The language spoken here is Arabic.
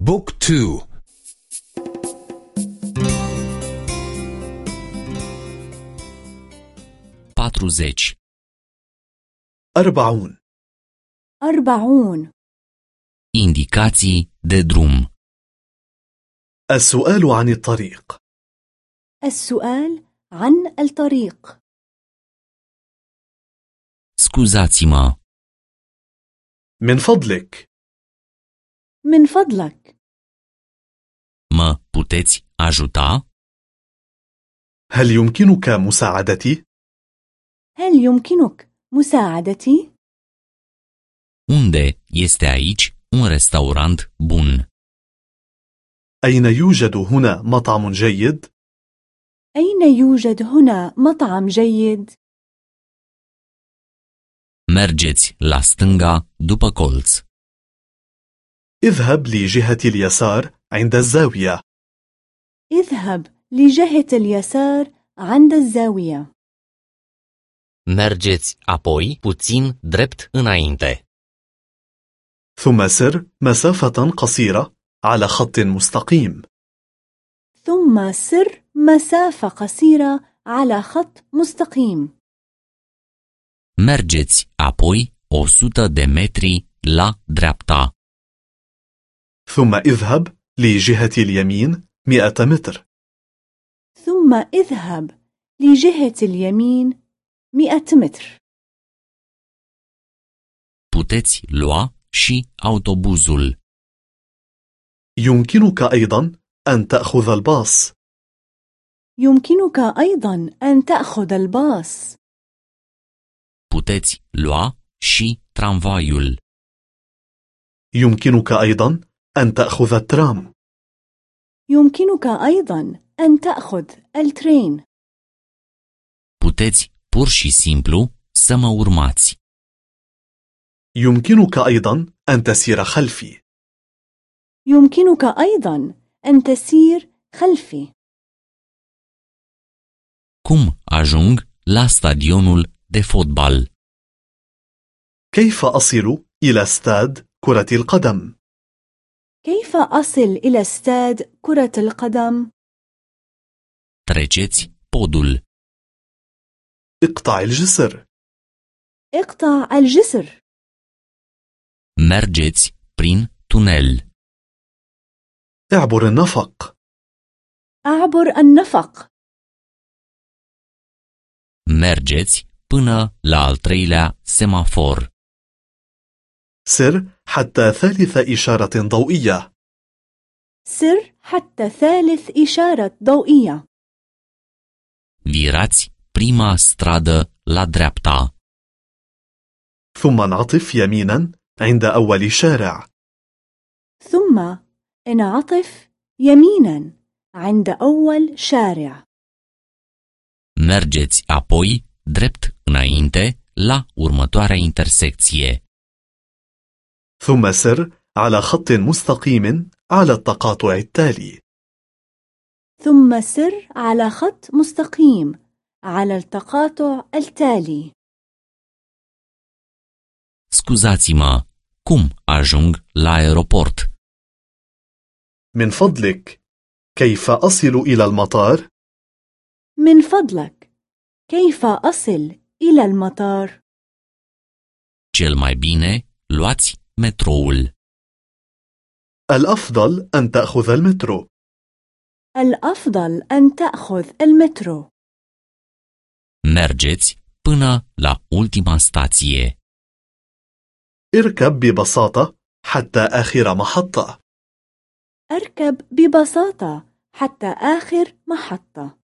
بوك تو. patruzeci, أربعون. أربعون. indicații de drum, السؤال عن الطريق. السؤال عن الطريق. scuzați-mă, من فضلك. من فضلك mă puteți ajuta? هل يمكنك مساعدتي؟ هل يمكنك مساعدتي؟ Unde este aici un restaurant bun? أين يوجد هنا مطعم جيد؟ أين يوجد هنا مطعم جيد؟ Mergeți la stânga după colț. اذهب لجهة اليسار عند الزاوية اذهب لجهة اليسار عند الزاوية Mergeți apoi puțin drept înainte. ثم سر مسافة قصيرة على خط مستقيم ثم سر مسافة قصيرة على خط مستقيم Mergeți apoi 100 de metri la dreapta. ثم اذهب لجهة اليمين 100 متر ثم اذهب لجهة اليمين مئة متر Puteți lua și autobuzul. يمكنك أيضا أن تأخذ الباص يمكنك أيضا أن تأخذ الباص Puteți lua și tramvaiul. يمكنك أيضا أن تأخذ الترام يمكنك أيضا أن تأخذ الترين Puteți pur și simplu să mă urmați. يمكنك أيضا أن تسير خلفي يمكنك أيضا أن تسير خلفي Cum ajung la stadionul de fotbal? كيف أصل إلى استاد كرة القدم؟ كيف أصل إلى استاد كرة القدم؟ Treceți podul. اقطع الجسر اقطع الجسر Mergeți prin tunel. اعبر النفق أعبر النفق Mergeți până la al treilea semafor. سر حتى ثالث إشارة ضوئية سر حتى ثالث إشارة ضوئية Virați prima stradă la dreapta. ثم انعطف يمينا عند أول شارع ثم انعطف يمينا عند أول شارع Mergeți apoi drept înainte la următoarea intersecție. ثم سر على خط مستقيم على التقاطع التالي ثم سر على خط مستقيم على التقاطع التالي Scuzați-mă, cum ajung la aeroport? من فضلك كيف أصل إلى المطار؟ من فضلك كيف أصل إلى المطار؟ Cel mai bine, luați metroul. الأفضل أن تأخذ المترو. الأفضل أن تأخذ المترو. Mergeți până la ultima stație. اركب ببساطة حتى آخر محطة. أركب ببساطة حتى آخر محطة.